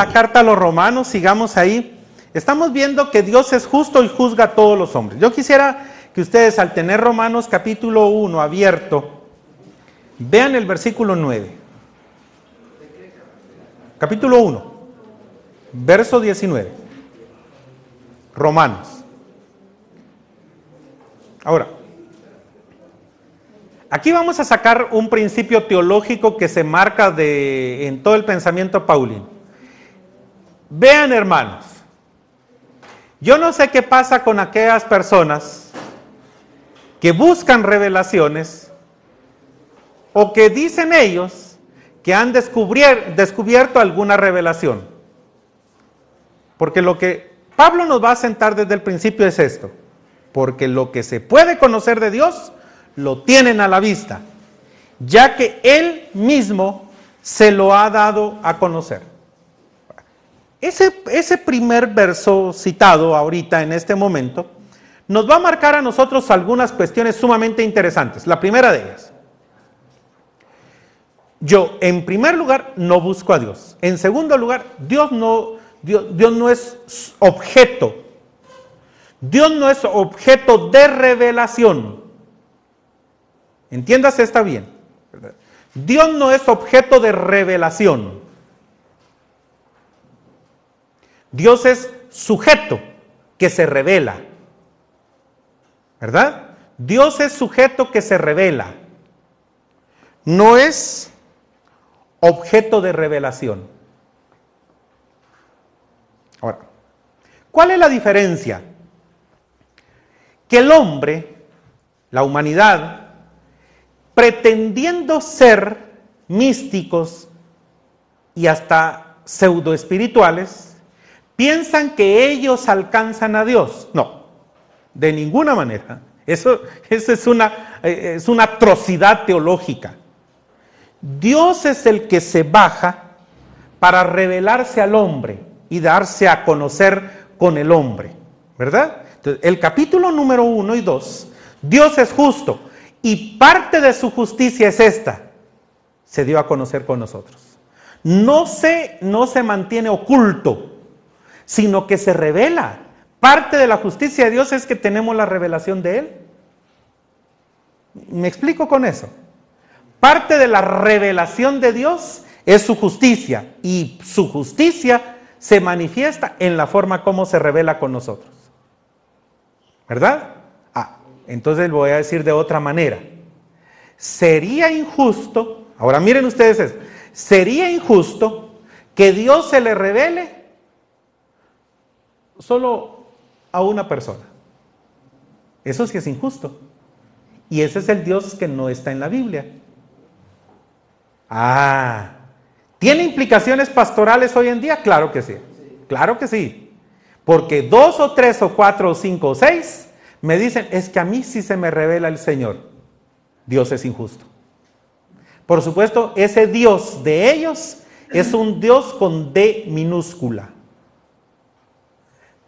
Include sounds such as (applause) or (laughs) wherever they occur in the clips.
la carta a los romanos, sigamos ahí. Estamos viendo que Dios es justo y juzga a todos los hombres. Yo quisiera que ustedes al tener Romanos capítulo 1 abierto, vean el versículo 9. Capítulo 1, verso 19. Romanos. Ahora, aquí vamos a sacar un principio teológico que se marca de, en todo el pensamiento paulino. Vean hermanos, yo no sé qué pasa con aquellas personas que buscan revelaciones o que dicen ellos que han descubierto alguna revelación. Porque lo que Pablo nos va a sentar desde el principio es esto porque lo que se puede conocer de Dios lo tienen a la vista, ya que Él mismo se lo ha dado a conocer. Ese, primer verso citado ahorita en este momento nos va a marcar a nosotros algunas cuestiones sumamente interesantes. La primera de ellas, yo en primer lugar no busco a Dios. En segundo lugar, Dios no, Dios, Dios no es objeto Dios no es objeto de revelación. Entiéndase, está bien. Dios no es objeto de revelación. Dios es sujeto que se revela. ¿Verdad? Dios es sujeto que se revela. No es objeto de revelación. Ahora, ¿cuál es la diferencia que el hombre, la humanidad, pretendiendo ser místicos y hasta pseudo espirituales, piensan que ellos alcanzan a Dios. No, de ninguna manera. Eso, es, una, es una atrocidad teológica. Dios es el que se baja para revelarse al hombre y darse a conocer con el hombre, ¿verdad? el capítulo número uno y dos, Dios es justo y parte de su justicia es esta, se dio a conocer con nosotros. No se, no se mantiene oculto, sino que se revela. Parte de la justicia de Dios es que tenemos la revelación de Él. ¿Me explico con eso? Parte de la revelación de Dios es su justicia y su justicia se manifiesta en la forma como se revela con nosotros. ¿Verdad? Ah, entonces lo voy a decir de otra manera. Sería injusto, ahora miren ustedes esto, sería injusto que Dios se le revele solo a una persona. Eso sí es injusto. Y ese es el Dios que no está en la Biblia. Ah, ¿tiene implicaciones pastorales hoy en día? Claro que sí. Claro que sí. Porque dos o tres o cuatro o cinco o seis me dicen, es que a mí sí se me revela el Señor. Dios es injusto. Por supuesto, ese Dios de ellos es un Dios con D minúscula.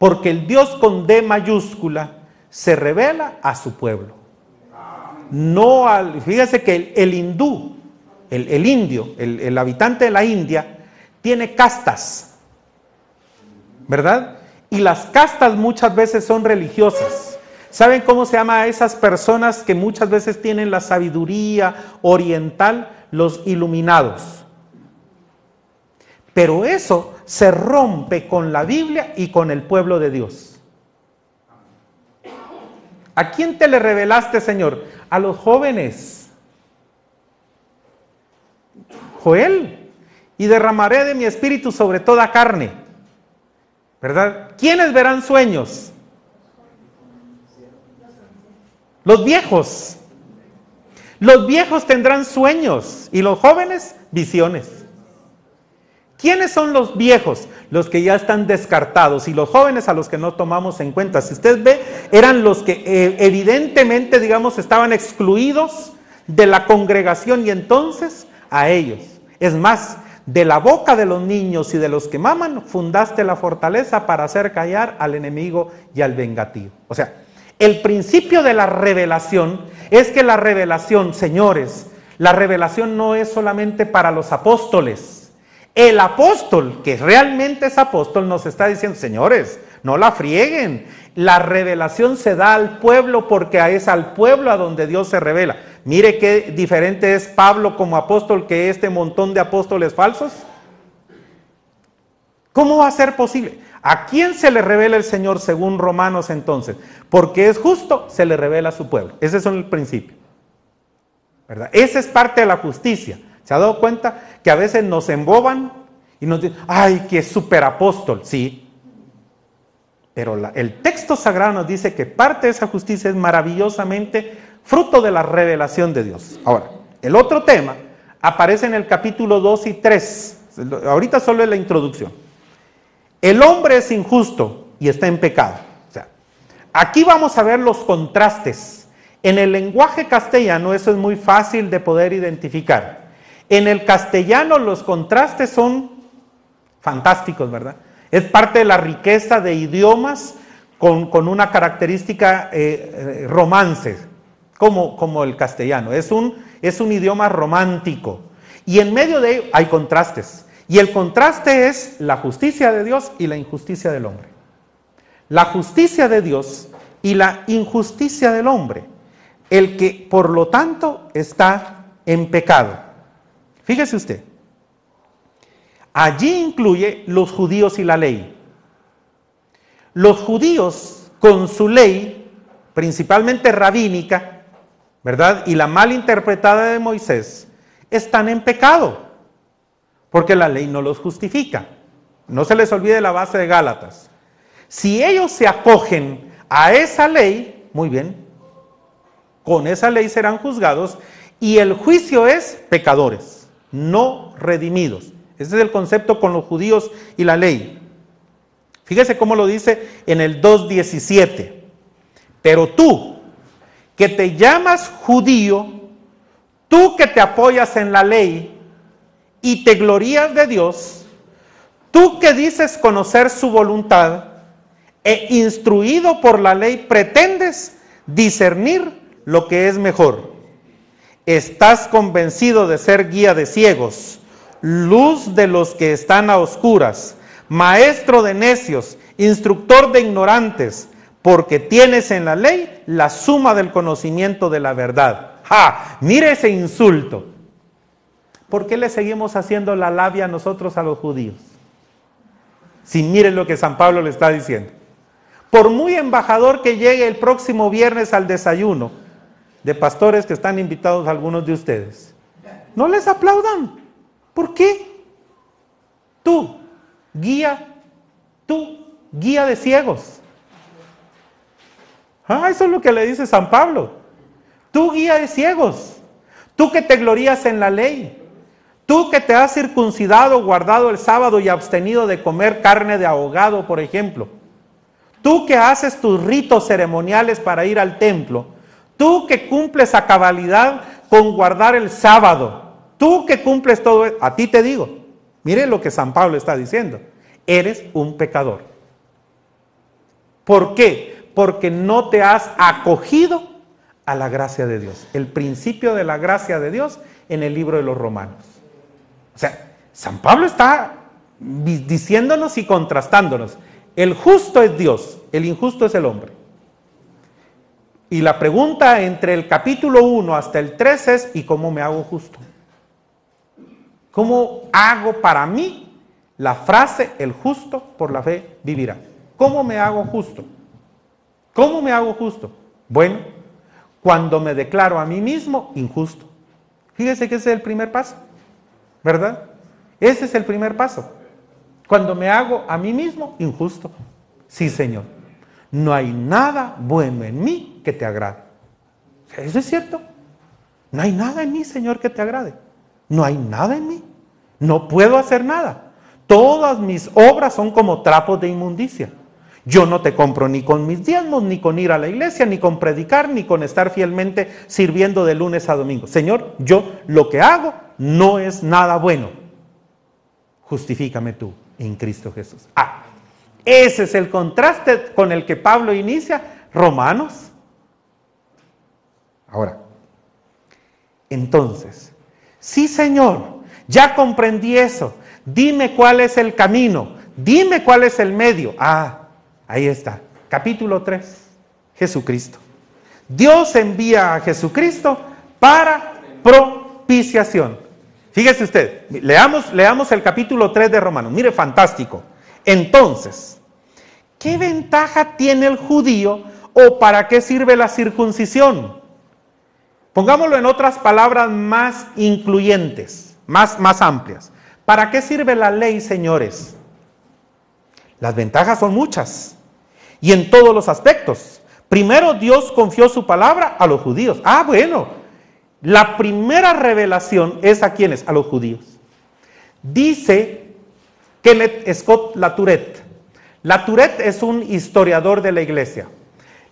Porque el Dios con D mayúscula se revela a su pueblo. No al, fíjese que el, hindú, el, indio, el habitante de la India, tiene castas, ¿verdad? Y las castas muchas veces son religiosas. ¿Saben cómo se llama a esas personas que muchas veces tienen la sabiduría oriental? Los iluminados. Pero eso se rompe con la Biblia y con el pueblo de Dios. ¿A quién te le revelaste, Señor? A los jóvenes. Joel, y derramaré de mi espíritu sobre toda carne. ¿Verdad? ¿Quiénes verán sueños? Los viejos. Los viejos tendrán sueños y los jóvenes visiones. ¿Quiénes son los viejos? Los que ya están descartados y los jóvenes a los que no tomamos en cuenta. Si usted ve, eran los que eh, evidentemente, digamos, estaban excluidos de la congregación y entonces a ellos. Es más, de la boca de los niños y de los que maman, fundaste la fortaleza para hacer callar al enemigo y al vengativo. O sea, el principio de la revelación es que la revelación, señores, la revelación no es solamente para los apóstoles, El apóstol, que realmente es apóstol, nos está diciendo, señores, no la frieguen. La revelación se da al pueblo porque es al pueblo a donde Dios se revela. Mire qué diferente es Pablo como apóstol que este montón de apóstoles falsos. ¿Cómo va a ser posible? ¿A quién se le revela el Señor según Romanos entonces? Porque es justo, se le revela a su pueblo. Ese es el principio. ¿verdad? Esa es parte de la justicia. ¿Se ha dado cuenta que a veces nos emboban y nos dicen, ay, que super apóstol? Sí. Pero el texto sagrado nos dice que parte de esa justicia es maravillosamente fruto de la revelación de Dios. Ahora, el otro tema aparece en el capítulo 2 y 3. Ahorita solo es la introducción. El hombre es injusto y está en pecado. Aquí vamos a ver los contrastes. En el lenguaje castellano eso es muy fácil de poder identificar. En el castellano los contrastes son fantásticos, ¿verdad? Es parte de la riqueza de idiomas con, una característica eh, eh, romance, como, el castellano. Es un, es un idioma romántico. Y en medio de ello hay contrastes. Y el contraste es la justicia de Dios y la injusticia del hombre. La justicia de Dios y la injusticia del hombre. El que, por lo tanto, está en pecado. Fíjese usted. Allí incluye los judíos y la ley. Los judíos, con su ley, principalmente rabínica, ¿verdad? Y la mal interpretada de Moisés, están en pecado porque la ley no los justifica. No se les olvide la base de Gálatas. Si ellos se acogen a esa ley, muy bien, con esa ley serán juzgados y el juicio es pecadores, no redimidos. Ese es el concepto con los judíos y la ley. Fíjese cómo lo dice en el 2.17. Pero tú, que te llamas judío, tú que te apoyas en la ley, y te glorías de Dios, tú que dices conocer su voluntad e instruido por la ley pretendes discernir lo que es mejor. Estás convencido de ser guía de ciegos, luz de los que están a oscuras, maestro de necios, instructor de ignorantes, porque tienes en la ley la suma del conocimiento de la verdad. ¡Ja! Mire ese insulto. ¿por qué le seguimos haciendo la labia nosotros a los judíos? Si miren lo que San Pablo le está diciendo. Por muy embajador que llegue el próximo viernes al desayuno de pastores que están invitados algunos de ustedes, no les aplaudan. ¿Por qué? Tú, guía, tú, guía de ciegos. Ah, eso es lo que le dice San Pablo. Tú guía de ciegos. Tú que te glorías en la ley. Tú que te has circuncidado, guardado el sábado y abstenido de comer carne de ahogado, por ejemplo. Tú que haces tus ritos ceremoniales para ir al templo. Tú que cumples a cabalidad con guardar el sábado. Tú que cumples todo, e-, a ti te digo, mire lo que San Pablo está diciendo. Eres un pecador. ¿Por qué? Porque no te has acogido a la gracia de Dios. El principio de la gracia de Dios en el libro de los Romanos. O sea, San Pablo está diciéndonos y contrastándonos. El justo es Dios, el injusto es el hombre. Y la pregunta entre el capítulo 1 hasta el 3 es, ¿y cómo me hago justo? ¿Cómo hago para mí la frase, el justo por la fe vivirá? ¿Cómo me hago justo? ¿Cómo me hago justo? Bueno, cuando me declaro a mí mismo injusto. Fíjese que ese es el primer paso. ¿Verdad? Ese es el primer paso. Cuando me hago a mí mismo injusto. Sí, Señor. No hay nada bueno en mí que te agrade. Eso es cierto. No hay nada en mí, Señor, que te agrade. No hay nada en mí. No puedo hacer nada. Todas mis obras son como trapos de inmundicia. Yo no te compro ni con mis diezmos, ni con ir a la iglesia, ni con predicar, ni con estar fielmente sirviendo de lunes a domingo. Señor, yo lo que hago no es nada bueno. Justifícame tú en Cristo Jesús. Ah, ese es el contraste con el que Pablo inicia Romanos. Ahora, entonces, sí Señor, ya comprendí eso. Dime cuál es el camino. Dime cuál es el medio. Ah, ahí está. Capítulo 3. Jesucristo. Dios envía a Jesucristo para propiciación. Fíjese usted, leamos, leamos el capítulo 3 de Romanos. Mire, fantástico. Entonces, ¿qué ventaja tiene el judío o para qué sirve la circuncisión? Pongámoslo en otras palabras más incluyentes, más, más amplias. ¿Para qué sirve la ley, señores? Las ventajas son muchas y en todos los aspectos. Primero Dios confió su palabra a los judíos. Ah, bueno, la primera revelación es a quienes, a los judíos. Dice Kenneth Scott Latourette. Latourette es un historiador de la iglesia.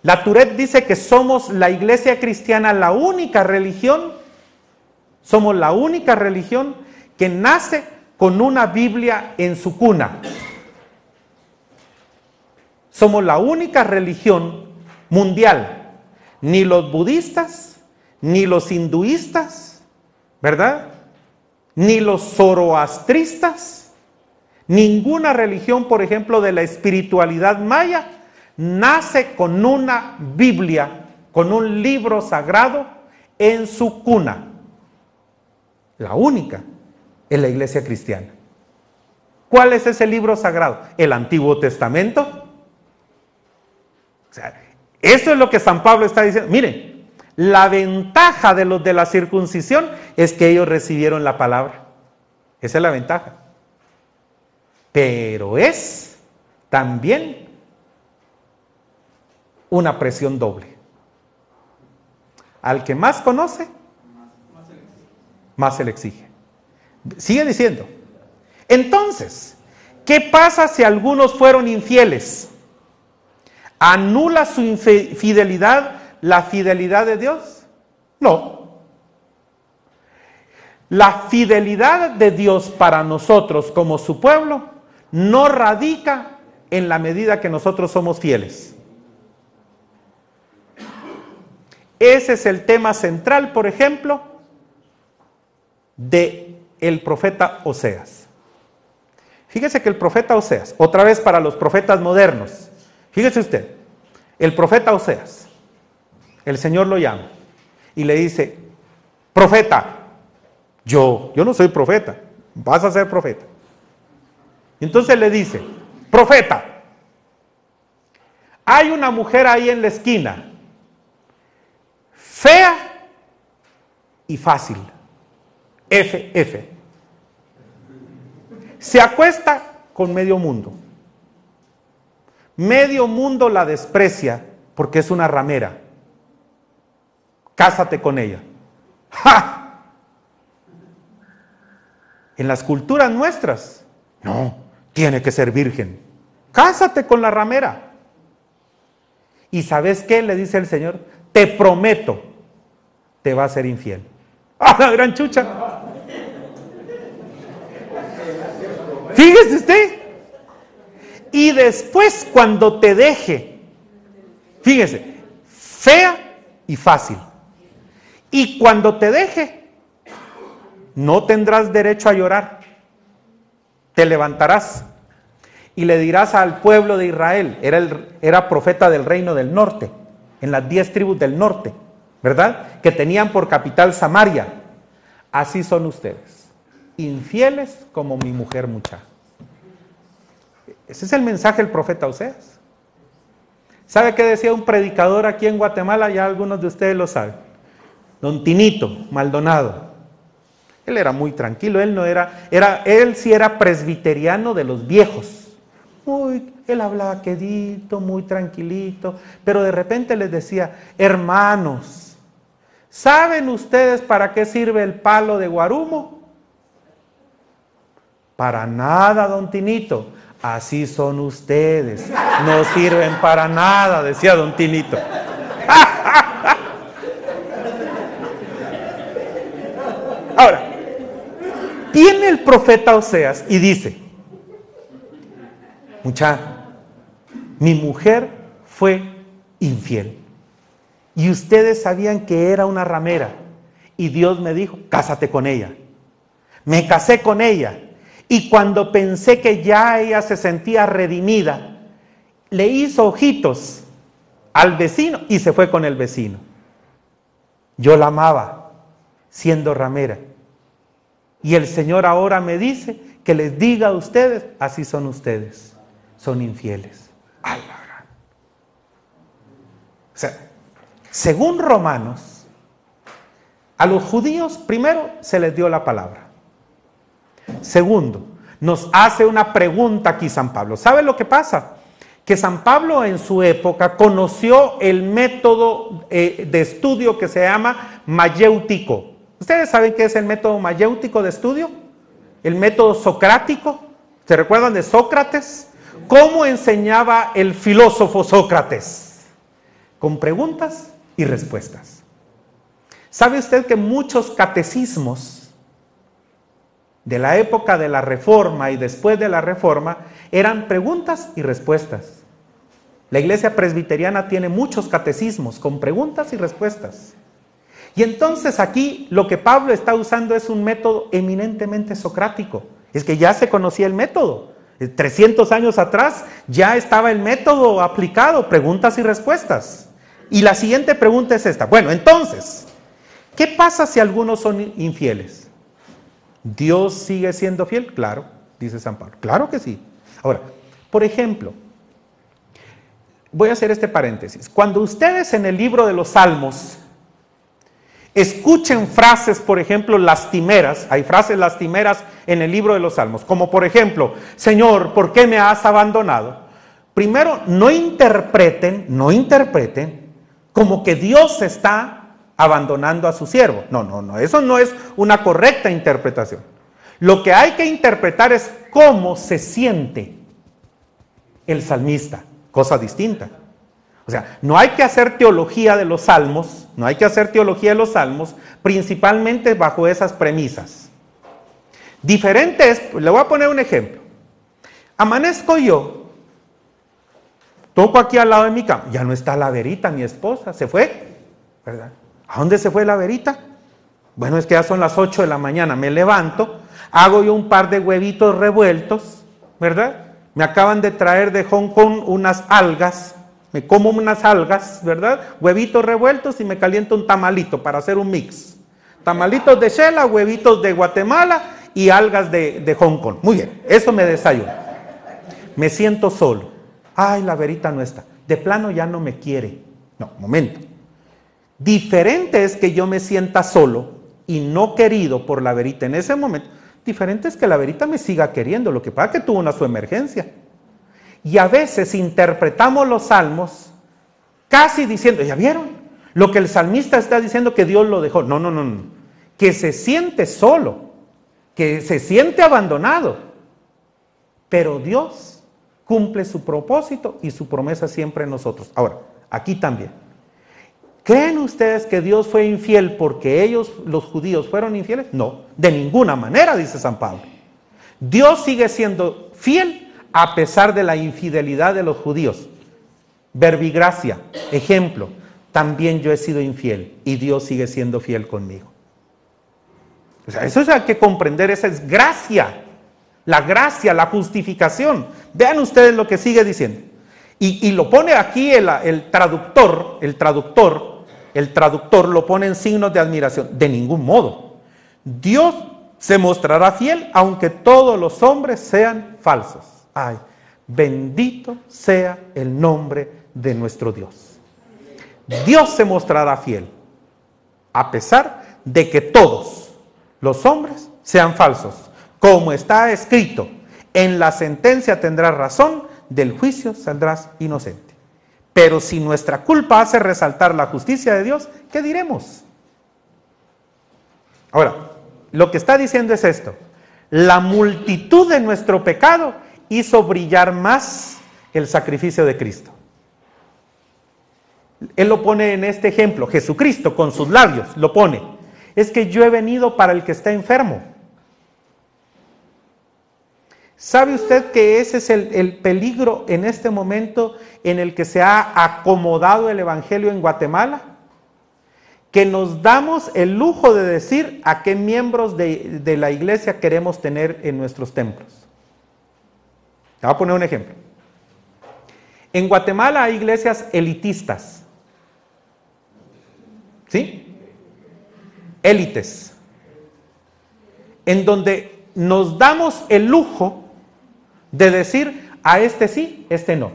Latourette dice que somos la iglesia cristiana la única religión, somos la única religión que nace con una Biblia en su cuna. Somos la única religión mundial. Ni los budistas, ni los hinduistas, ¿verdad? Ni los zoroastristas, ninguna religión, por ejemplo, de la espiritualidad maya, nace con una Biblia, con un libro sagrado en su cuna. La única es la iglesia cristiana. ¿Cuál es ese libro sagrado? El Antiguo Testamento. O sea, eso es lo que San Pablo está diciendo. Miren, la ventaja de los de la circuncisión es que ellos recibieron la palabra. Esa es la ventaja. Pero es también una presión doble. Al que más conoce, más se le exige. Sigue diciendo. Entonces, ¿qué pasa si algunos fueron infieles? ¿Anula su infidelidad la fidelidad de Dios? No. La fidelidad de Dios para nosotros como su pueblo no radica en la medida que nosotros somos fieles. Ese es el tema central, por ejemplo, de el profeta Oseas. Fíjese que el profeta Oseas, otra vez para los profetas modernos, Fíjese usted, el profeta Oseas, el Señor lo llama y le dice, profeta, yo, yo no soy profeta, vas a ser profeta. Entonces le dice, profeta, hay una mujer ahí en la esquina, fea y fácil, F, F. Se acuesta con medio mundo. Medio mundo la desprecia porque es una ramera. Cásate con ella. ¡Ja! En las culturas nuestras, no, tiene que ser virgen. Cásate con la ramera. ¿Y sabes qué? Le dice el Señor, te prometo, te va a ser infiel. (laughs) ¡Ah, la gran chucha! Fíjese usted. Y después cuando te deje, fíjese, fea y fácil. Y cuando te deje, no tendrás derecho a llorar. Te levantarás y le dirás al pueblo de Israel, era, era profeta del reino del norte, en las diez tribus del norte, ¿verdad? Que tenían por capital Samaria. Así son ustedes, infieles como mi mujer muchacha. Ese es el mensaje del profeta Oseas. ¿Sabe qué decía un predicador aquí en Guatemala? Ya algunos de ustedes lo saben. Don Tinito Maldonado. Él era muy tranquilo, él no era, era, él sí era presbiteriano de los viejos. Muy, él hablaba quedito, muy tranquilito, pero de repente les decía, hermanos, ¿saben ustedes para qué sirve el palo de guarumo? Para nada, don Tinito. Así son ustedes, no sirven para nada, decía don Tinito. Ahora, viene el profeta Oseas y dice, mucha, mi mujer fue infiel y ustedes sabían que era una ramera y Dios me dijo, cásate con ella. Me casé con ella Y cuando pensé que ya ella se sentía redimida, le hizo ojitos al vecino y se fue con el vecino. Yo la amaba siendo ramera. Y el Señor ahora me dice que les diga a ustedes, así son ustedes, son infieles. O sea, según Romanos, a los judíos primero se les dio la palabra. Segundo, nos hace una pregunta aquí San Pablo. ¿Sabe lo que pasa? Que San Pablo en su época conoció el método eh, de estudio que se llama mayéutico. ¿Ustedes saben qué es el método mayéutico de estudio? El método socrático. ¿Se recuerdan de Sócrates? ¿Cómo enseñaba el filósofo Sócrates? Con preguntas y respuestas. ¿Sabe usted que muchos catecismos de la época de la Reforma y después de la Reforma eran preguntas y respuestas? La iglesia presbiteriana tiene muchos catecismos con preguntas y respuestas. Y entonces aquí lo que Pablo está usando es un método eminentemente socrático. Es que ya se conocía el método. 300 años atrás ya estaba el método aplicado, preguntas y respuestas. Y la siguiente pregunta es esta. Bueno, entonces, ¿qué pasa si algunos son infieles? ¿Dios sigue siendo fiel? Claro, dice San Pablo. Claro que sí. Ahora, por ejemplo, voy a hacer este paréntesis. Cuando ustedes en el libro de los Salmos Escuchen frases, por ejemplo, lastimeras. Hay frases lastimeras en el libro de los Salmos, como por ejemplo, Señor, ¿por qué me has abandonado? Primero, no interpreten, no interpreten como que Dios está abandonando a su siervo. No, no, no, eso no es una correcta interpretación. Lo que hay que interpretar es cómo se siente el salmista, cosa distinta. O sea, no hay que hacer teología de los salmos, no hay que hacer teología de los salmos, principalmente bajo esas premisas. Diferente es, le voy a poner un ejemplo. Amanezco yo, toco aquí al lado de mi cama, ya no está la verita, mi esposa, se fue, ¿verdad? ¿A dónde se fue la verita? Bueno, es que ya son las 8 de la mañana, me levanto, hago yo un par de huevitos revueltos, ¿verdad? Me acaban de traer de Hong Kong unas algas, me como unas algas, ¿verdad? Huevitos revueltos y me caliento un tamalito para hacer un mix. Tamalitos de Shela, huevitos de Guatemala y algas de, de Hong Kong. Muy bien, eso me desayuno. Me siento solo. Ay, la verita no está. De plano ya no me quiere. No, momento. Diferente es que yo me sienta solo y no querido por la verita en ese momento. Diferente es que la verita me siga queriendo. Lo que pasa es que tuvo una su emergencia. Y a veces interpretamos los salmos casi diciendo, ¿ya vieron? Lo que el salmista está diciendo que Dios lo dejó. No, no, no, no. Que se siente solo, que se siente abandonado. Pero Dios cumple su propósito y su promesa siempre en nosotros. Ahora, aquí también. ¿Creen ustedes que Dios fue infiel porque ellos, los judíos, fueron infieles? No, de ninguna manera, dice San Pablo. Dios sigue siendo fiel a pesar de la infidelidad de los judíos. Verbigracia, ejemplo, también yo he sido infiel y Dios sigue siendo fiel conmigo. Eso es hay que comprender, esa es gracia, la gracia, la justificación. Vean ustedes lo que sigue diciendo. Y, lo pone aquí el, el traductor, el traductor, el traductor lo pone en signos de admiración. De ningún modo. Dios se mostrará fiel aunque todos los hombres sean falsos. Ay, bendito sea el nombre de nuestro Dios. Dios se mostrará fiel, a pesar de que todos los hombres sean falsos. Como está escrito, en la sentencia tendrás razón, del juicio saldrás inocente. Pero si nuestra culpa hace resaltar la justicia de Dios, ¿qué diremos? Ahora, lo que está diciendo es esto. La multitud de nuestro pecado hizo brillar más el sacrificio de Cristo. Él lo pone en este ejemplo, Jesucristo con sus labios lo pone. Es que yo he venido para el que está enfermo. ¿Sabe usted que ese es el, el, peligro en este momento en el que se ha acomodado el Evangelio en Guatemala? que nos damos el lujo de decir a qué miembros de la iglesia queremos tener en nuestros templos. Te voy a poner un ejemplo. En Guatemala hay iglesias elitistas. ¿Sí? Élites. En donde nos damos el lujo de decir a este sí, este no.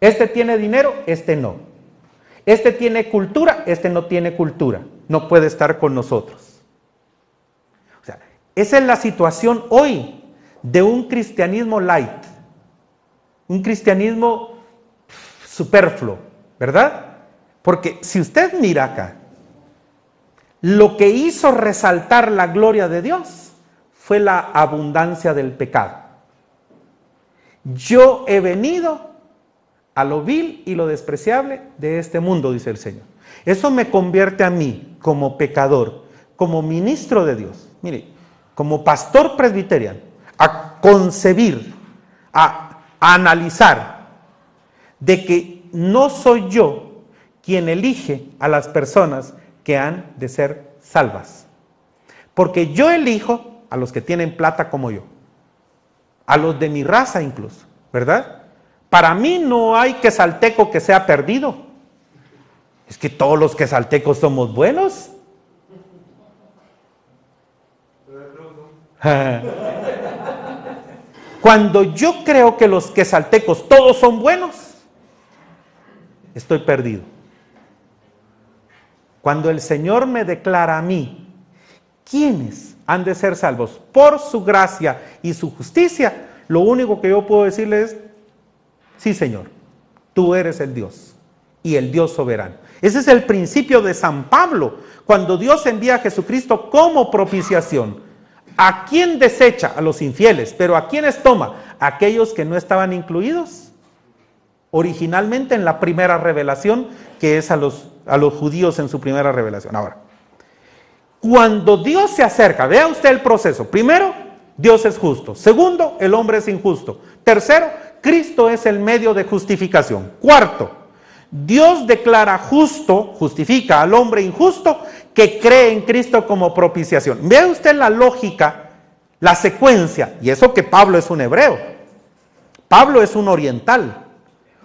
Este tiene dinero, este no. Este tiene cultura, este no tiene cultura. No puede estar con nosotros. O sea, esa es la situación hoy de un cristianismo light. Un cristianismo superfluo, ¿verdad? Porque si usted mira acá, lo que hizo resaltar la gloria de Dios fue la abundancia del pecado. Yo he venido a lo vil y lo despreciable de este mundo, dice el Señor. Eso me convierte a mí como pecador, como ministro de Dios, mire, como pastor presbiteriano, a concebir, a, analizar de que no soy yo quien elige a las personas que han de ser salvas. Porque yo elijo a los que tienen plata como yo, a los de mi raza incluso, ¿verdad? Para mí no hay quesalteco que sea perdido. Es que todos los quesaltecos somos buenos. (laughs) Cuando yo creo que los quesaltecos todos son buenos, estoy perdido. Cuando el Señor me declara a mí, ¿quiénes han de ser salvos? Por su gracia y su justicia, lo único que yo puedo decirle es, Sí, Señor, tú eres el Dios y el Dios soberano. Ese es el principio de San Pablo, cuando Dios envía a Jesucristo como propiciación. ¿A quién desecha? A los infieles, pero ¿a quiénes toma? ¿A aquellos que no estaban incluidos originalmente en la primera revelación, que es a los, a los judíos en su primera revelación. Ahora, cuando Dios se acerca, vea usted el proceso. Primero, Dios es justo. Segundo, el hombre es injusto. Tercero, Cristo es el medio de justificación. Cuarto, Dios declara justo, justifica al hombre injusto que cree en Cristo como propiciación. Vea usted la lógica, la secuencia, y eso que Pablo es un hebreo. Pablo es un oriental.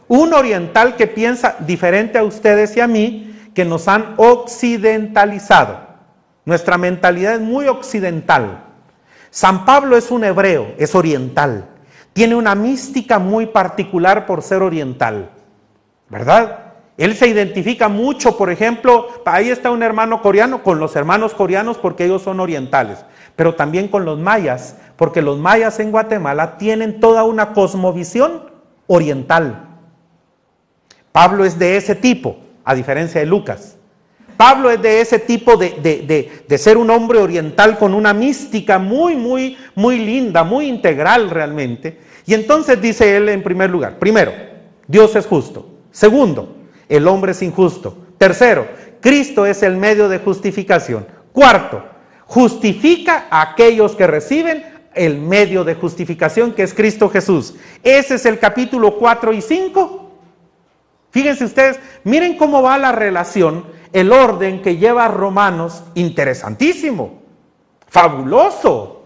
Un oriental que piensa diferente a ustedes y a mí, que nos han occidentalizado. Nuestra mentalidad es muy occidental. San Pablo es un hebreo, es oriental tiene una mística muy particular por ser oriental, ¿verdad? Él se identifica mucho, por ejemplo, ahí está un hermano coreano, con los hermanos coreanos porque ellos son orientales, pero también con los mayas, porque los mayas en Guatemala tienen toda una cosmovisión oriental. Pablo es de ese tipo, a diferencia de Lucas. Pablo es de ese tipo de, de, de, ser un hombre oriental con una mística muy, muy, muy linda, muy integral realmente. Y entonces dice él en primer lugar, primero, Dios es justo. Segundo, el hombre es injusto. Tercero, Cristo es el medio de justificación. Cuarto, justifica a aquellos que reciben el medio de justificación que es Cristo Jesús. Ese es el capítulo 4 y 5. Fíjense ustedes, miren cómo va la relación el orden que lleva Romanos, interesantísimo, fabuloso.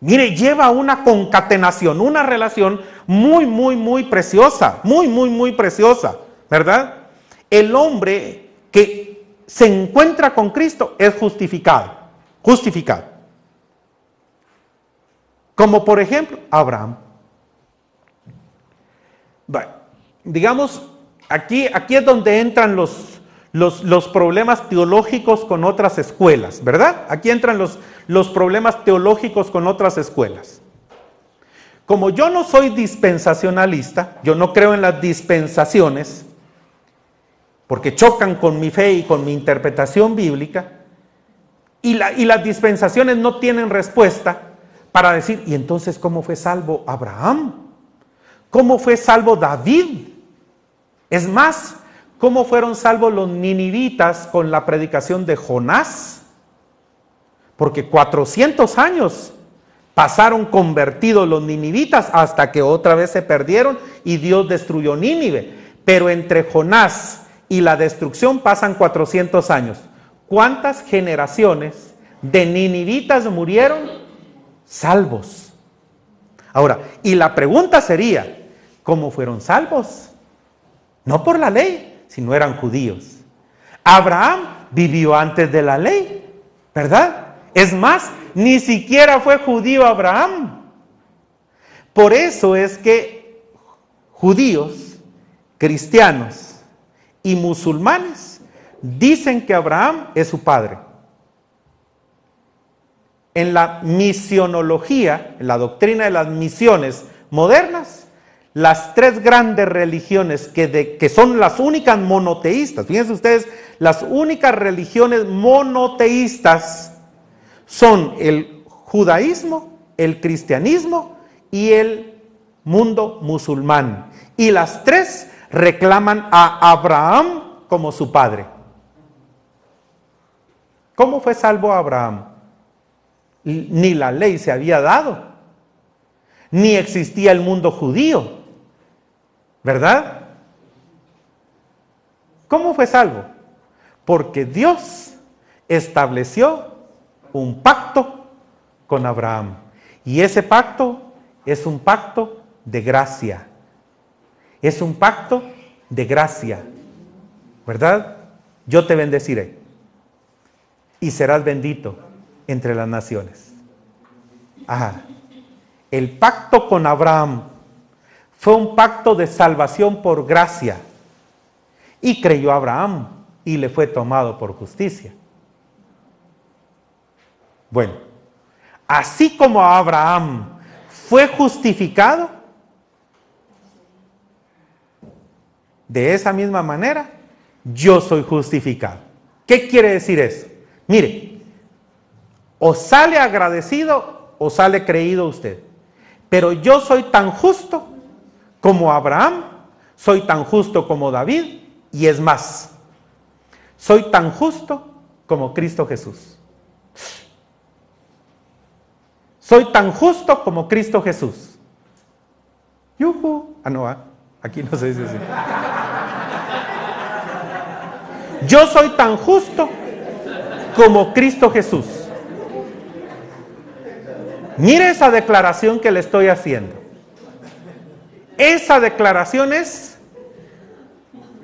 Mire, lleva una concatenación, una relación muy, muy, muy preciosa, muy, muy, muy preciosa, ¿verdad? El hombre que se encuentra con Cristo es justificado, justificado. Como por ejemplo Abraham. Bueno, digamos, aquí, aquí es donde entran los, los, problemas teológicos con otras escuelas, ¿verdad? Aquí entran los, los problemas teológicos con otras escuelas. Como yo no soy dispensacionalista, yo no creo en las dispensaciones, porque chocan con mi fe y con mi interpretación bíblica, y, la, y las dispensaciones no tienen respuesta para decir, ¿y entonces cómo fue salvo Abraham? ¿Cómo fue salvo David? Es más, ¿Cómo fueron salvos los ninivitas con la predicación de Jonás? Porque 400 años pasaron convertidos los ninivitas hasta que otra vez se perdieron y Dios destruyó Nínive. Pero entre Jonás y la destrucción pasan 400 años. ¿cuántas generaciones de ninivitas murieron salvos? Ahora, y la pregunta sería, ¿cómo fueron salvos? No por la ley, sino eran judíos. Abraham vivió antes de la ley, ¿verdad? Es más, ni siquiera fue judío Abraham. Por eso es que judíos, cristianos y musulmanes dicen que Abraham es su padre. En la misionología, en la doctrina de las misiones modernas, las tres grandes religiones que, que, son las únicas monoteístas, fíjense ustedes, las únicas religiones monoteístas son el judaísmo, el cristianismo y el mundo musulmán. Y las tres reclaman a Abraham como su padre. ¿Cómo fue salvo Abraham? Ni la ley se había dado, ni existía el mundo judío. ¿Verdad? ¿Cómo fue salvo? Porque Dios estableció un pacto con Abraham. Y ese pacto es un pacto de gracia. Es un pacto de gracia. ¿Verdad? Yo te bendeciré. Y serás bendito entre las naciones. Ajá. El pacto con Abraham fue un pacto de salvación por gracia. Y creyó Abraham y le fue tomado por justicia. Bueno, así como Abraham fue justificado, de esa misma manera, yo soy justificado. ¿Qué quiere decir eso? Mire, o sale agradecido o sale creído usted. Pero yo soy tan justo como Abraham, soy tan justo como David y es más, soy tan justo como Cristo Jesús. Soy tan justo como Cristo Jesús. Yuhu. Ah, no, ah, aquí no se dice así. Yo soy tan justo como Cristo Jesús. Mire esa declaración que le estoy haciendo. Esa declaración es,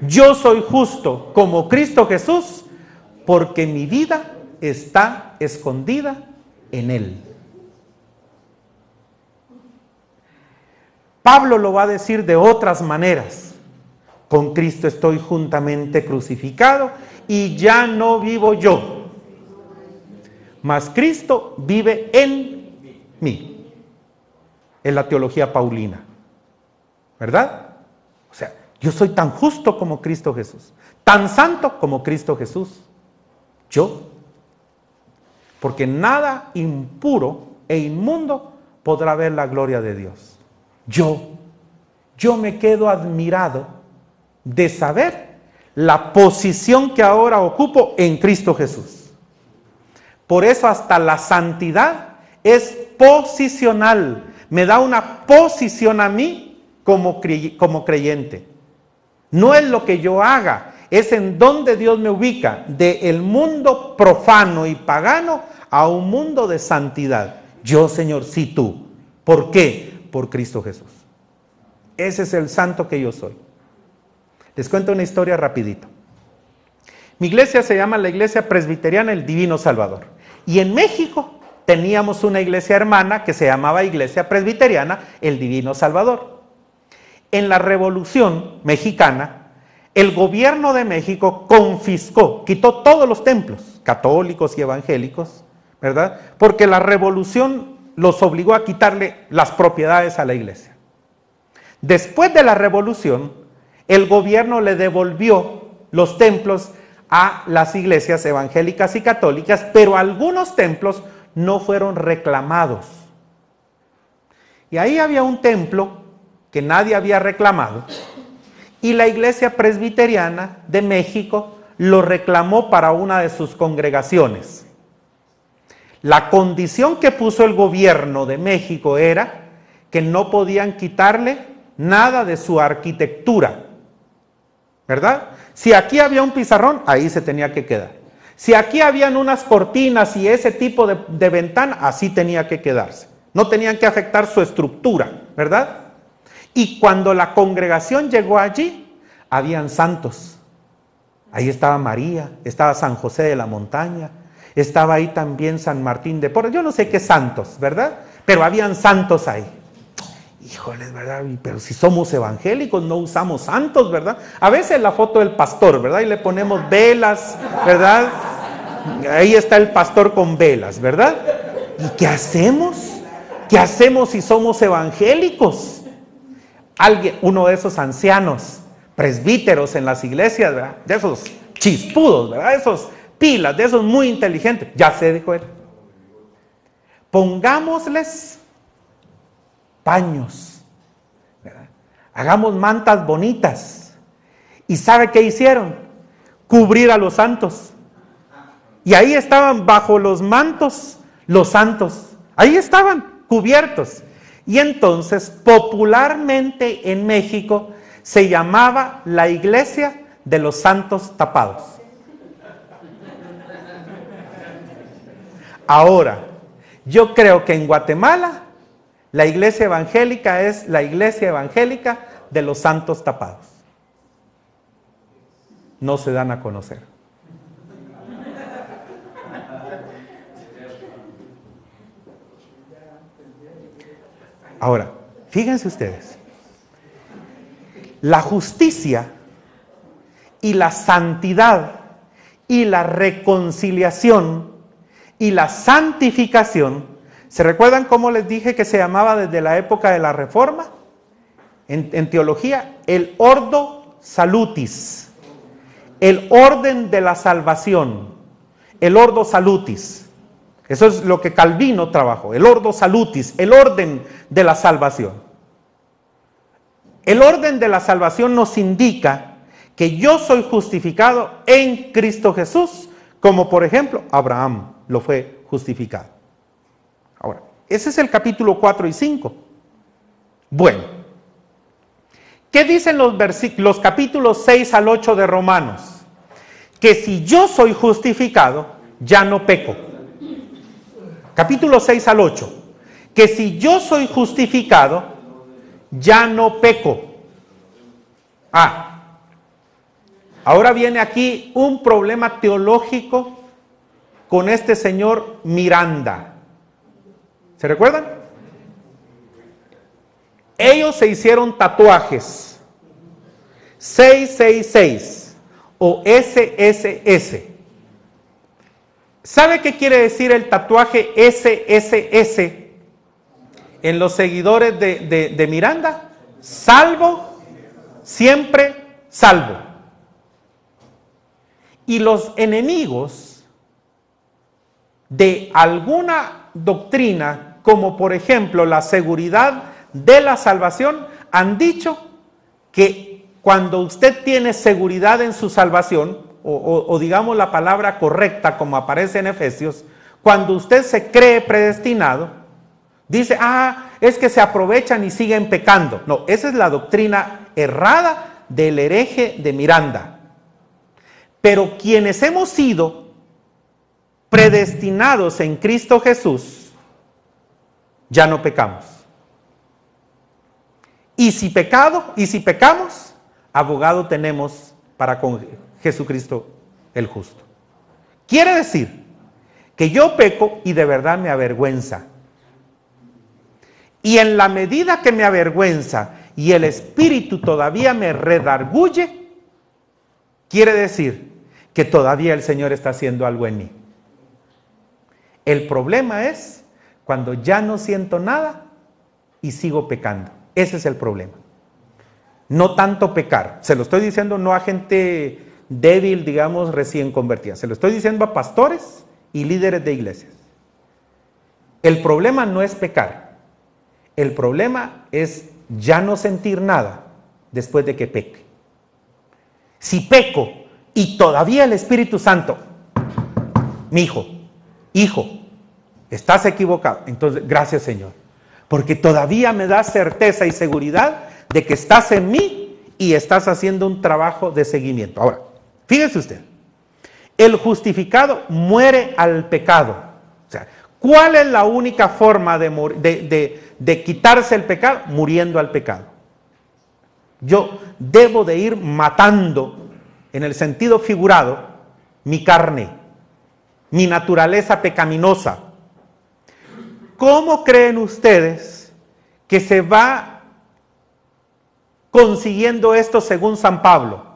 yo soy justo como Cristo Jesús, porque mi vida está escondida en Él. Pablo lo va a decir de otras maneras. Con Cristo estoy juntamente crucificado y ya no vivo yo, mas Cristo vive en mí. En la teología paulina. ¿verdad? O sea, yo soy tan justo como Cristo Jesús, tan santo como Cristo Jesús. Yo. Porque nada impuro e inmundo podrá ver la gloria de Dios. Yo. Yo me quedo admirado de saber la posición que ahora ocupo en Cristo Jesús. Por eso hasta la santidad es posicional. Me da una posición a mí como, creyente. No es lo que yo haga, es en donde Dios me ubica, del mundo profano y pagano a un mundo de santidad. Yo, Señor, sí tú. ¿Por qué? Por Cristo Jesús. Ese es el santo que yo soy. Les cuento una historia rapidito. Mi iglesia se llama la Iglesia Presbiteriana El Divino Salvador. Y en México teníamos una iglesia hermana que se llamaba Iglesia Presbiteriana El Divino Salvador en la Revolución Mexicana, el gobierno de México confiscó, quitó todos los templos, católicos y evangélicos, ¿verdad? Porque la revolución los obligó a quitarle las propiedades a la iglesia. Después de la revolución, el gobierno le devolvió los templos a las iglesias evangélicas y católicas, pero algunos templos no fueron reclamados. Y ahí había un templo que nadie había reclamado, y la iglesia presbiteriana de México lo reclamó para una de sus congregaciones. La condición que puso el gobierno de México era que no podían quitarle nada de su arquitectura, ¿verdad? Si aquí había un pizarrón, ahí se tenía que quedar. Si aquí habían unas cortinas y ese tipo de, ventana, así tenía que quedarse. No tenían que afectar su estructura, ¿verdad? Y cuando la congregación llegó allí, habían santos. Ahí estaba María, estaba San José de la Montaña, estaba ahí también San Martín de Porres. Yo no sé qué santos, ¿verdad? Pero habían santos ahí. Híjoles, ¿verdad? Pero si somos evangélicos no usamos santos, ¿verdad? A veces la foto del pastor, ¿verdad? Y le ponemos velas, ¿verdad? Ahí está el pastor con velas, ¿verdad? ¿Y qué hacemos? ¿Qué hacemos si somos evangélicos? Alguien, uno de esos ancianos, presbíteros en las iglesias, ¿verdad? De esos chispudos, ¿verdad? Esos pilas, de esos muy inteligentes. Ya sé, dijo él. Pongámosles paños. Hagamos mantas bonitas. ¿Y sabe qué hicieron? Cubrir a los santos. Y ahí estaban bajo los mantos los santos. Ahí estaban cubiertos. Y entonces, popularmente en México, se llamaba la iglesia de los santos tapados. Ahora, yo creo que en Guatemala la iglesia evangélica es la iglesia evangélica de los santos tapados. No se dan a conocer. Ahora, fíjense ustedes, la justicia y la santidad y la reconciliación y la santificación ¿Se recuerdan cómo les dije que se llamaba desde la época de la Reforma? En, teología, el ordo salutis, el orden de la salvación, el ordo salutis. Eso es lo que Calvino trabajó, el ordo salutis, el orden de la salvación. El orden de la salvación nos indica que yo soy justificado en Cristo Jesús, como por ejemplo Abraham lo fue justificado. Ese es el capítulo 4 y 5. Bueno, ¿qué dicen los, los capítulos 6 al 8 de Romanos? Que si yo soy justificado, ya no peco. Capítulo 6 al 8. Que si yo soy justificado, ya no peco. Ah, ahora viene aquí un problema teológico con este señor Miranda. ¿Se recuerdan? Ellos se hicieron tatuajes 666 o SSS. ¿Sabe qué quiere decir el tatuaje SSS en los seguidores de, de Miranda? Salvo, siempre salvo. Y los enemigos de alguna doctrina como por ejemplo la seguridad de la salvación, han dicho que cuando usted tiene seguridad en su salvación, o, digamos la palabra correcta como aparece en Efesios, cuando usted se cree predestinado, dice, ah, es que se aprovechan y siguen pecando. No, esa es la doctrina errada del hereje de Miranda. Pero quienes hemos sido predestinados en Cristo Jesús, ya no pecamos. Y si pecado, y si pecamos, abogado tenemos para con Jesucristo el justo. Quiere decir que yo peco y de verdad me avergüenza. Y en la medida que me avergüenza y el espíritu todavía me redarguye, quiere decir que todavía el Señor está haciendo algo en mí. El problema es cuando ya no siento nada y sigo pecando. Ese es el problema. No tanto pecar. Se lo estoy diciendo no a gente débil, digamos, recién convertida. Se lo estoy diciendo a pastores y líderes de iglesias. El problema no es pecar. El problema es ya no sentir nada después de que peque. Si peco y todavía el Espíritu Santo, mi hijo, hijo, estás equivocado. Entonces, gracias Señor, porque todavía me da certeza y seguridad de que estás en mí y estás haciendo un trabajo de seguimiento. Ahora, fíjese usted, El justificado muere al pecado. O sea, ¿cuál es la única forma de, de quitarse el pecado? Muriendo al pecado. Yo debo de ir matando, en el sentido figurado, mi carne, mi naturaleza pecaminosa. ¿Cómo creen ustedes que se va consiguiendo esto según San Pablo?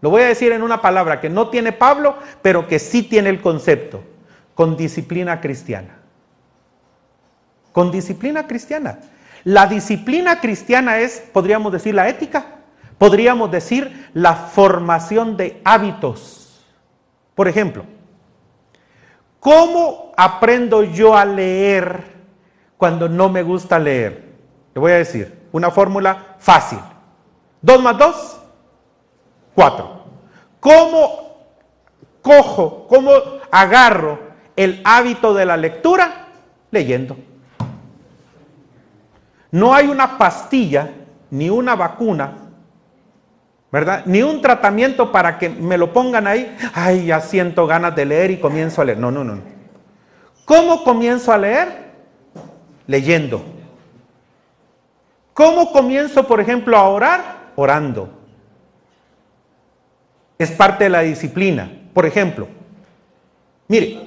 Lo voy a decir en una palabra que no tiene Pablo, pero que sí tiene el concepto, con disciplina cristiana. Con disciplina cristiana. La disciplina cristiana es, podríamos decir, la ética, podríamos decir, la formación de hábitos. Por ejemplo, ¿cómo aprendo yo a leer cuando no me gusta leer? Le voy a decir una fórmula fácil. Dos más dos, cuatro. ¿Cómo cojo, cómo agarro el hábito de la lectura? Leyendo. No hay una pastilla ni una vacuna, ¿verdad? Ni un tratamiento para que me lo pongan ahí. Ay, ya siento ganas de leer y comienzo a leer. No, no, no. ¿Cómo comienzo a leer? Leyendo. ¿Cómo comienzo, por ejemplo, a orar? Orando. Es parte de la disciplina. Por ejemplo, mire,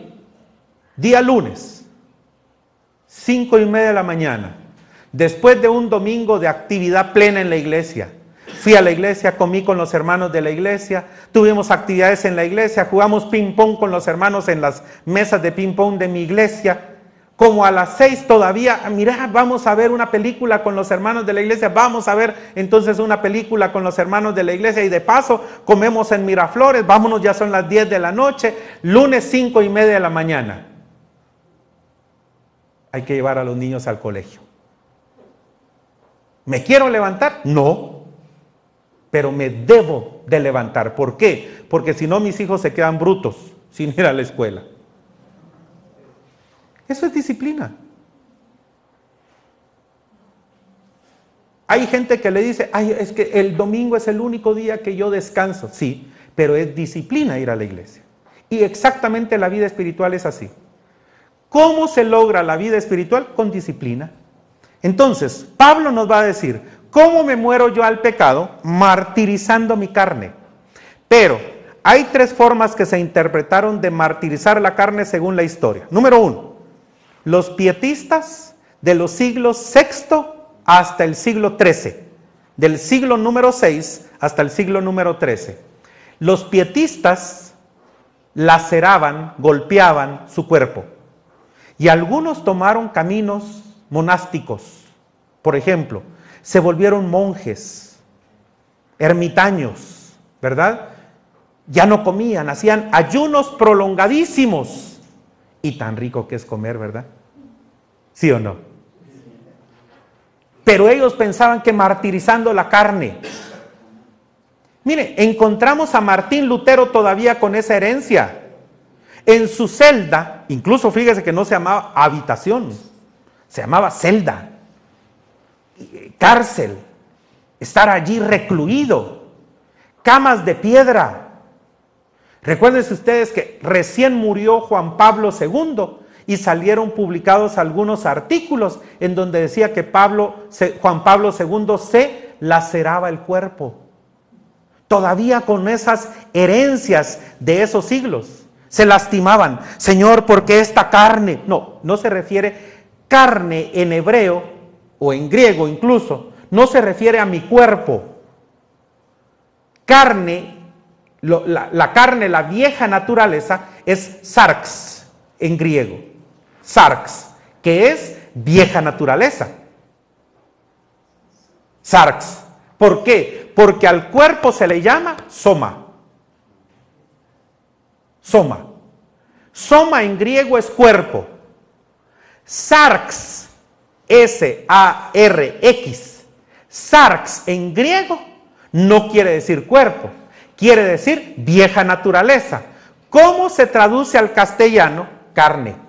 día lunes, cinco y media de la mañana, Después de un domingo de actividad plena en la iglesia, fui a la iglesia, comí con los hermanos de la iglesia, tuvimos actividades en la iglesia, jugamos ping pong con los hermanos en las mesas de ping pong de mi iglesia. Como a las seis todavía, mira, vamos a ver una película con los hermanos de la iglesia, vamos a ver entonces una película con los hermanos de la iglesia y de paso comemos en Miraflores, vámonos, ya son las diez de la noche, lunes cinco y media de la mañana. Hay que llevar a los niños al colegio. ¿Me quiero levantar? No. Pero me debo de levantar. ¿Por qué? Porque si no mis hijos se quedan brutos sin ir a la escuela. Eso es disciplina. Hay gente que le dice, ay, es que el domingo es el único día que yo descanso. Sí, pero es disciplina ir a la iglesia. Y exactamente la vida espiritual es así. ¿Cómo se logra la vida espiritual? Con disciplina. Entonces, Pablo nos va a decir, ¿cómo me muero yo al pecado? Martirizando mi carne. Pero hay tres formas que se interpretaron de martirizar la carne según la historia. Número uno, los pietistas de los siglos VI hasta el siglo XIII, del siglo número 6 hasta el siglo número 13. Los pietistas laceraban, golpeaban su cuerpo y algunos tomaron caminos monásticos, por ejemplo, se volvieron monjes, ermitaños, ¿verdad? Ya no comían, hacían ayunos prolongadísimos. Y tan rico que es comer, ¿verdad? ¿Sí o no? Pero ellos pensaban que martirizando la carne. Mire, encontramos a Martín Lutero todavía con esa herencia. En su celda, incluso fíjese que no se llamaba habitación, se llamaba celda, cárcel, estar allí recluido, camas de piedra. Recuérdense ustedes que recién murió Juan Pablo II y salieron publicados algunos artículos en donde decía que Pablo, Juan Pablo II se laceraba el cuerpo. Todavía con esas herencias de esos siglos. Se lastimaban. Señor, porque esta carne? No, no se refiere carne en hebreo o en griego incluso, no se refiere a mi cuerpo. Carne, la, carne, la vieja naturaleza, es sarx en griego. Sarx, que es vieja naturaleza. Sarx. ¿Por qué? Porque al cuerpo se le llama soma. Soma. Soma en griego es cuerpo. Sarx, S-A-R-X, sarx en griego no quiere decir cuerpo, quiere decir vieja naturaleza. ¿Cómo se traduce al castellano? Carne.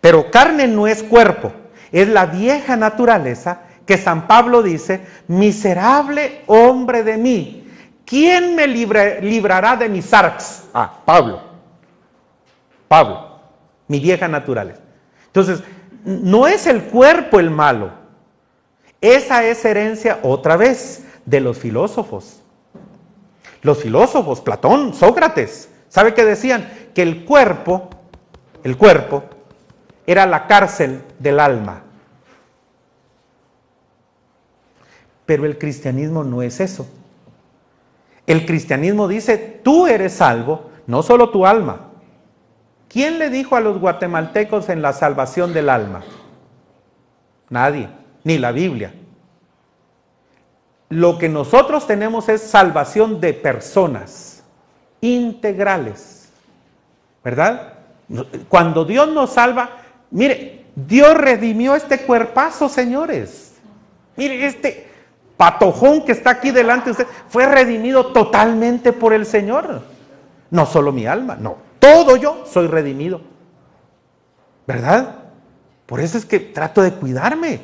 Pero carne no es cuerpo, es la vieja naturaleza que San Pablo dice, miserable hombre de mí, ¿quién me librará de mis arcs? Ah, Pablo. Pablo, mi vieja naturaleza. Entonces, no es el cuerpo el malo. Esa es herencia otra vez de los filósofos. Los filósofos, Platón, Sócrates, ¿sabe qué decían? Que el cuerpo, el cuerpo, era la cárcel del alma. Pero el cristianismo no es eso. El cristianismo dice, tú eres salvo, no solo tu alma. ¿Quién le dijo a los guatemaltecos en la salvación del alma? Nadie, ni la Biblia. Lo que nosotros tenemos es salvación de personas integrales. ¿Verdad? Cuando Dios nos salva, mire, Dios redimió este cuerpazo, señores. Mire, este patojón que está aquí delante de usted fue redimido totalmente por el Señor. No solo mi alma, no. Todo yo soy redimido. ¿Verdad? Por eso es que trato de cuidarme.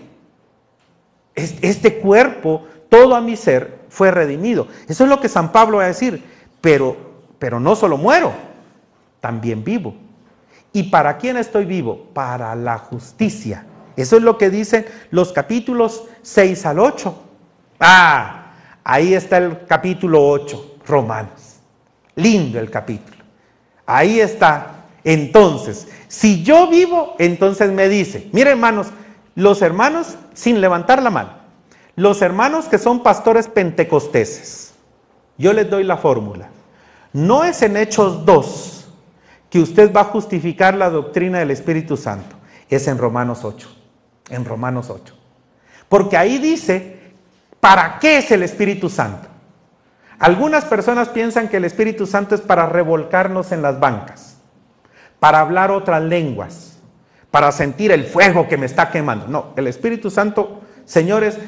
Este cuerpo todo a mi ser fue redimido. Eso es lo que San Pablo va a decir. Pero, pero no solo muero, también vivo. ¿Y para quién estoy vivo? Para la justicia. Eso es lo que dicen los capítulos 6 al 8. Ah, ahí está el capítulo 8, Romanos. Lindo el capítulo. Ahí está. Entonces, si yo vivo, entonces me dice, mire hermanos, los hermanos, sin levantar la mano, los hermanos que son pastores pentecosteses, yo les doy la fórmula. No es en Hechos 2 que usted va a justificar la doctrina del Espíritu Santo, es en Romanos 8. En Romanos 8. Porque ahí dice, ¿para qué es el Espíritu Santo? Algunas personas piensan que el Espíritu Santo es para revolcarnos en las bancas, para hablar otras lenguas, para sentir el fuego que me está quemando. No, el Espíritu Santo, señores,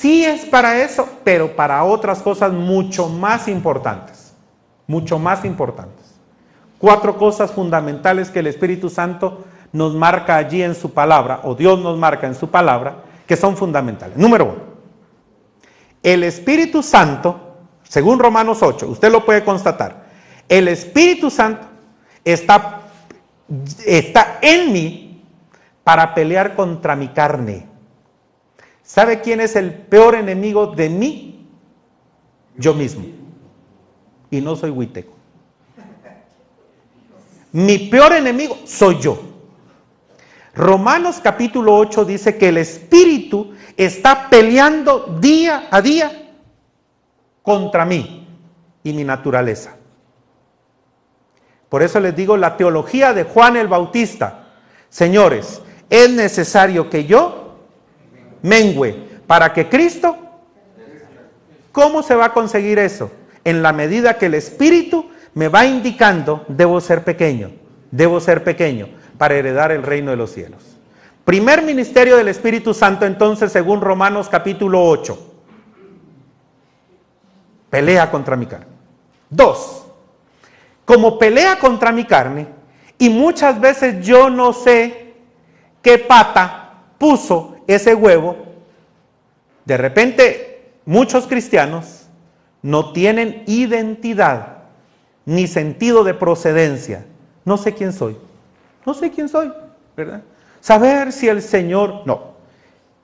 Sí es para eso, pero para otras cosas mucho más importantes. Mucho más importantes. Cuatro cosas fundamentales que el Espíritu Santo nos marca allí en su palabra, o Dios nos marca en su palabra, que son fundamentales. Número uno, el Espíritu Santo, según Romanos 8, usted lo puede constatar, el Espíritu Santo está, está en mí para pelear contra mi carne. ¿Sabe quién es el peor enemigo de mí? Yo mismo. Y no soy huiteco. Mi peor enemigo soy yo. Romanos capítulo 8 dice que el Espíritu está peleando día a día contra mí y mi naturaleza. Por eso les digo la teología de Juan el Bautista. Señores, es necesario que yo mengue para que Cristo, ¿cómo se va a conseguir eso? En la medida que el Espíritu me va indicando, debo ser pequeño, debo ser pequeño para heredar el reino de los cielos. Primer ministerio del Espíritu Santo entonces, según Romanos capítulo 8. Pelea contra mi carne. Dos, como pelea contra mi carne, y muchas veces yo no sé qué pata puso ese huevo, de repente muchos cristianos no tienen identidad ni sentido de procedencia. No sé quién soy. No sé quién soy, ¿verdad? Saber si el Señor... No.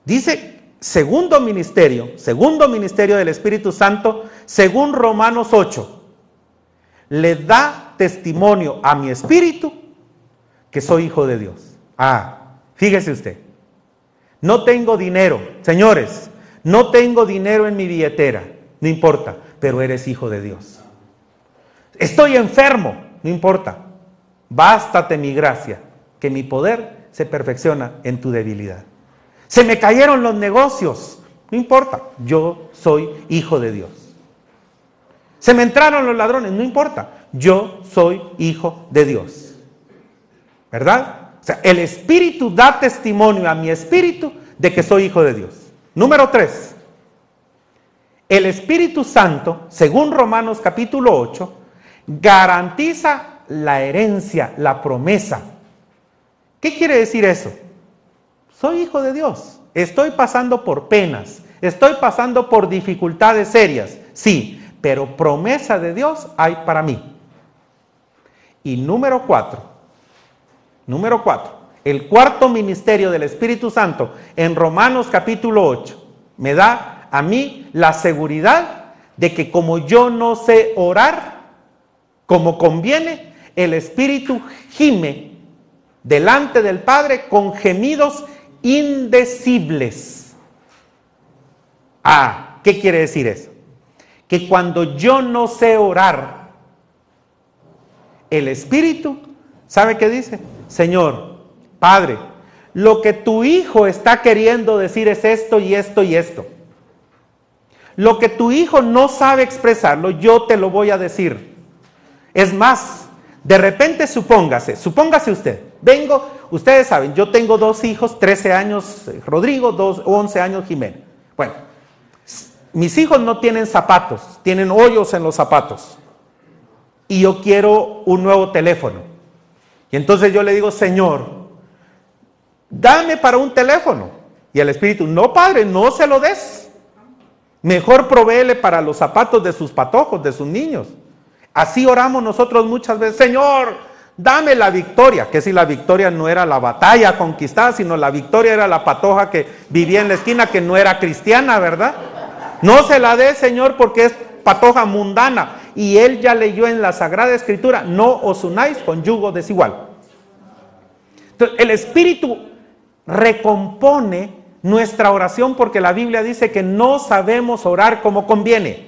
Dice segundo ministerio, segundo ministerio del Espíritu Santo, según Romanos 8, le da testimonio a mi espíritu que soy hijo de Dios. Ah, fíjese usted. No tengo dinero. Señores, no tengo dinero en mi billetera. No importa, pero eres hijo de Dios. Estoy enfermo. No importa. Bástate mi gracia, que mi poder se perfecciona en tu debilidad. Se me cayeron los negocios. No importa, yo soy hijo de Dios. Se me entraron los ladrones, no importa, yo soy hijo de Dios. ¿Verdad? sea, el Espíritu da testimonio a mi espíritu de que soy hijo de Dios. Número tres, el Espíritu Santo, según Romanos capítulo 8, garantiza la herencia, la promesa. ¿Qué quiere decir eso? Soy hijo de Dios, estoy pasando por penas, estoy pasando por dificultades serias, sí, pero promesa de Dios hay para mí. Y número cuatro, número cuatro, el cuarto ministerio del Espíritu Santo en Romanos capítulo 8 me da a mí la seguridad de que como yo no sé orar como conviene, el Espíritu gime delante del Padre con gemidos indecibles. Ah, ¿qué quiere decir eso? Que cuando yo no sé orar, el Espíritu, ¿sabe qué dice? Señor, Padre, lo que tu hijo está queriendo decir es esto y esto y esto. Lo que tu hijo no sabe expresarlo, yo te lo voy a decir. Es más, de repente supóngase, supóngase usted, vengo, ustedes saben, yo tengo dos hijos, 13 años eh, Rodrigo, dos, 11 años Jimena. Bueno, mis hijos no tienen zapatos, tienen hoyos en los zapatos. Y yo quiero un nuevo teléfono. Y entonces yo le digo, Señor, dame para un teléfono. Y el Espíritu, no, Padre, no se lo des. Mejor proveele para los zapatos de sus patojos, de sus niños. Así oramos nosotros muchas veces, Señor, dame la victoria, que si la victoria no era la batalla conquistada, sino la victoria era la patoja que vivía en la esquina, que no era cristiana, ¿verdad? No se la dé, Señor, porque es patoja mundana. Y él ya leyó en la Sagrada Escritura, no os unáis con yugo desigual. Entonces, el Espíritu recompone nuestra oración porque la Biblia dice que no sabemos orar como conviene.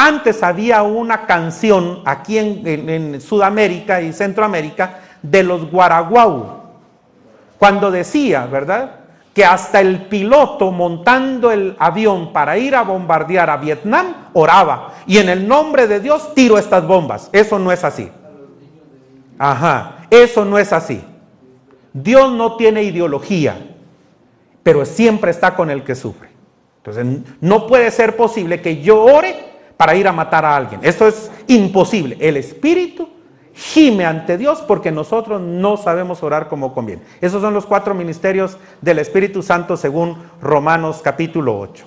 Antes había una canción aquí en, Sudamérica y Centroamérica de los guaraguau, cuando decía, ¿verdad? Que hasta el piloto montando el avión para ir a bombardear a Vietnam oraba y en el nombre de Dios tiro estas bombas. Eso no es así. Ajá, eso no es así. Dios no tiene ideología, pero siempre está con el que sufre. Entonces, no puede ser posible que yo ore para ir a matar a alguien. Esto es imposible. El Espíritu gime ante Dios porque nosotros no sabemos orar como conviene. Esos son los cuatro ministerios del Espíritu Santo según Romanos capítulo 8.